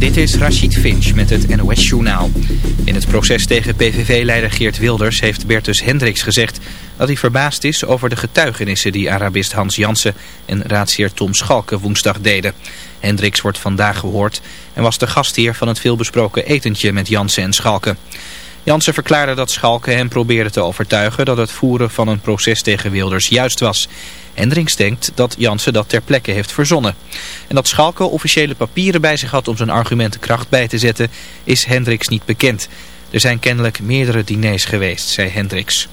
Dit is Rachid Finch met het NOS Journaal. In het proces tegen PVV-leider Geert Wilders heeft Bertus Hendricks gezegd dat hij verbaasd is over de getuigenissen die Arabist Hans Jansen en raadsheer Tom Schalke woensdag deden. Hendricks wordt vandaag gehoord en was de gastheer van het veelbesproken etentje met Jansen en Schalke. Jansen verklaarde dat Schalke hem probeerde te overtuigen dat het voeren van een proces tegen Wilders juist was. Hendricks denkt dat Jansen dat ter plekke heeft verzonnen. En dat Schalke officiële papieren bij zich had om zijn argumenten kracht bij te zetten, is Hendricks niet bekend. Er zijn kennelijk meerdere diners geweest, zei Hendricks.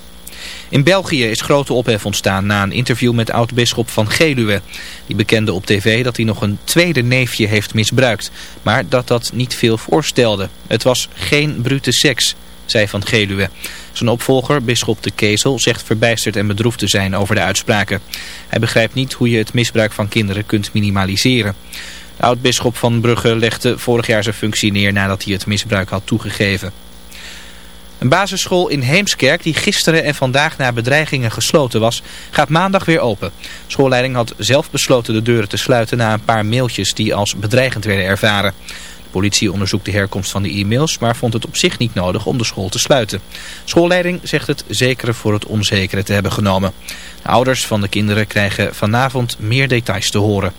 In België is grote ophef ontstaan na een interview met oud-bisschop van Geluwe. Die bekende op tv dat hij nog een tweede neefje heeft misbruikt, maar dat dat niet veel voorstelde. Het was geen brute seks, zei van Geluwe. Zijn opvolger, bisschop de Kezel, zegt verbijsterd en bedroefd te zijn over de uitspraken. Hij begrijpt niet hoe je het misbruik van kinderen kunt minimaliseren. De oud-bisschop van Brugge legde vorig jaar zijn functie neer nadat hij het misbruik had toegegeven. Een basisschool in Heemskerk die gisteren en vandaag na bedreigingen gesloten was, gaat maandag weer open. Schoolleiding had zelf besloten de deuren te sluiten na een paar mailtjes die als bedreigend werden ervaren. Politie onderzoekt de herkomst van de e-mails, maar vond het op zich niet nodig om de school te sluiten. Schoolleiding zegt het zekere voor het onzekere te hebben genomen. De ouders van de kinderen krijgen vanavond meer details te horen.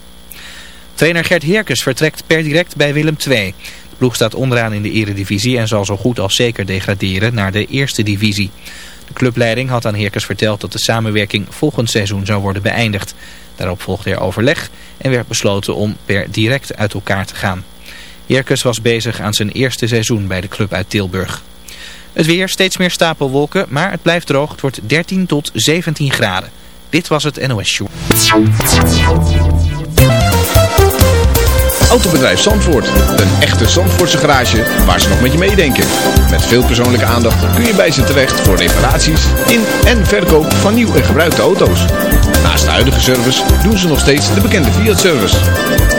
Trainer Gert Heerkes vertrekt per direct bij Willem II. De ploeg staat onderaan in de eredivisie en zal zo goed als zeker degraderen naar de eerste divisie. De clubleiding had aan Heerkes verteld dat de samenwerking volgend seizoen zou worden beëindigd. Daarop volgde er overleg en werd besloten om per direct uit elkaar te gaan. Jerkes was bezig aan zijn eerste seizoen bij de club uit Tilburg. Het weer, steeds meer stapelwolken, maar het blijft droog. Het wordt 13 tot 17 graden. Dit was het NOS Show. Autobedrijf Zandvoort. Een echte Zandvoortse garage waar ze nog met je meedenken. Met veel persoonlijke aandacht kun je bij ze terecht voor reparaties in en verkoop van nieuw en gebruikte auto's. Naast de huidige service doen ze nog steeds de bekende Fiat-service.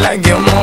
like you more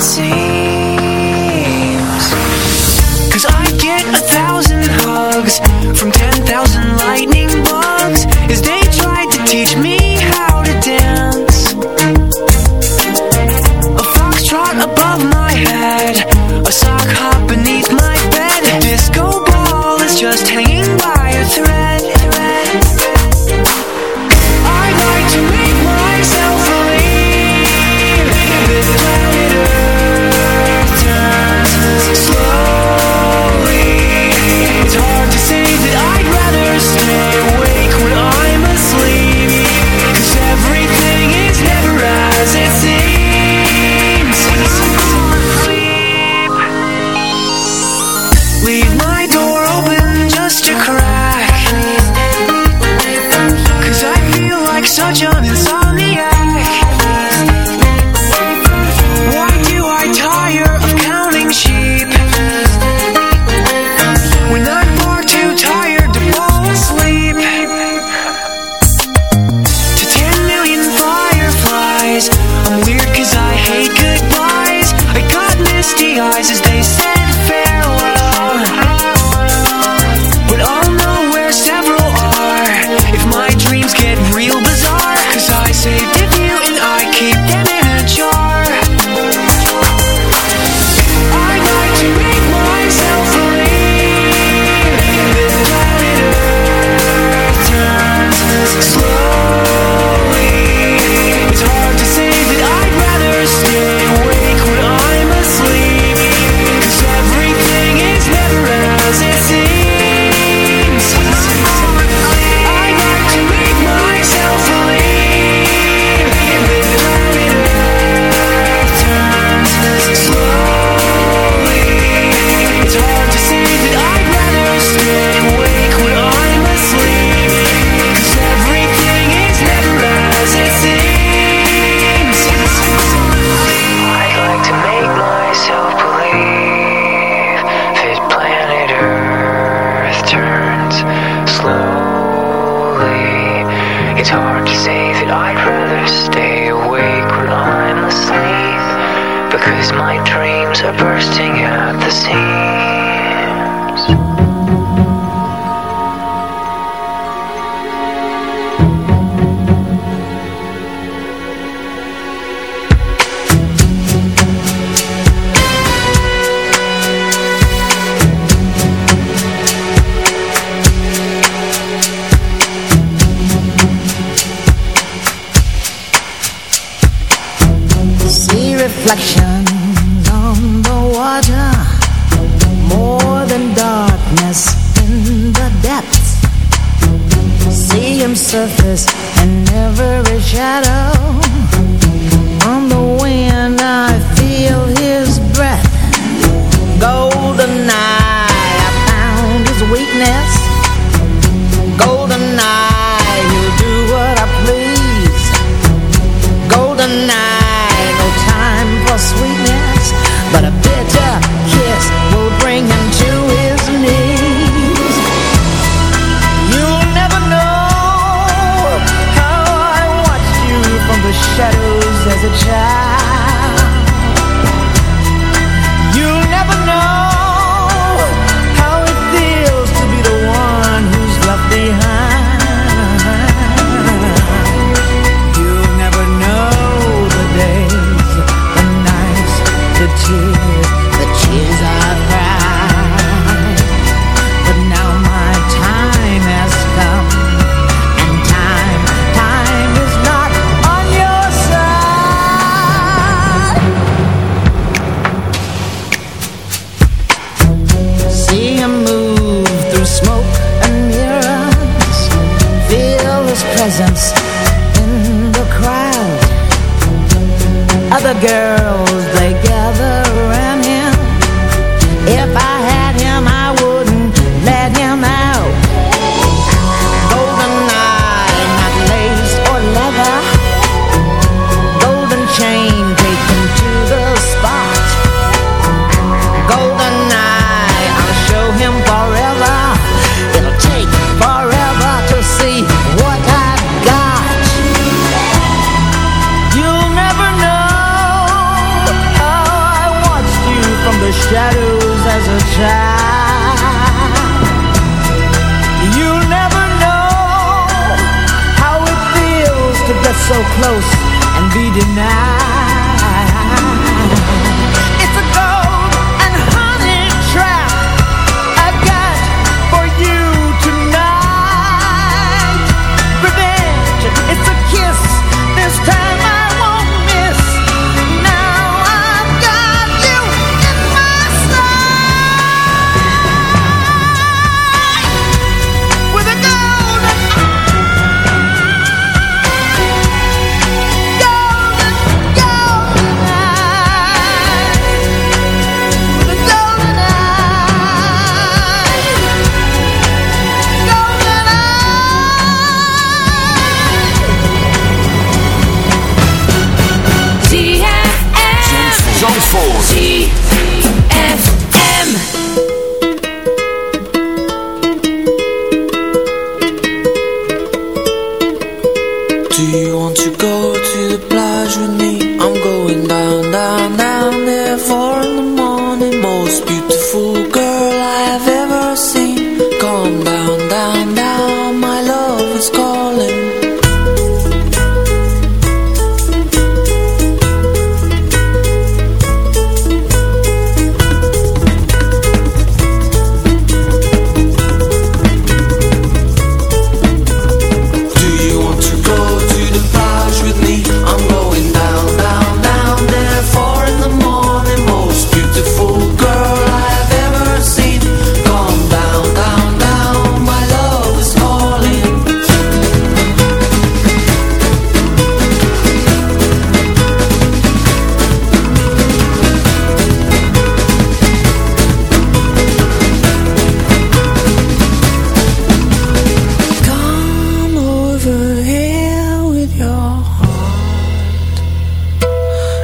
see.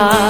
Heart.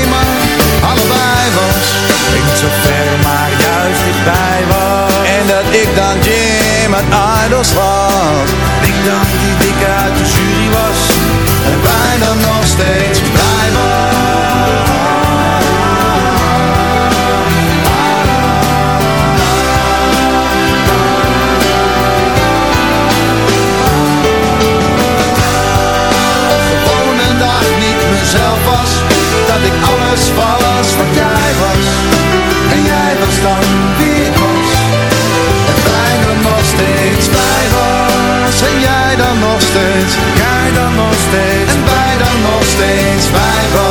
zo ver, maar juist dichtbij was. En dat ik dan Jim uit Idols was. Ik dan die dikke uit de jury was. En bijna nog steeds blij niet mezelf was Dat ik alles was wat jij was En was dan bijna nog steeds blij was. En jij dan nog steeds Jij dan nog steeds. En wij dan nog steeds bij was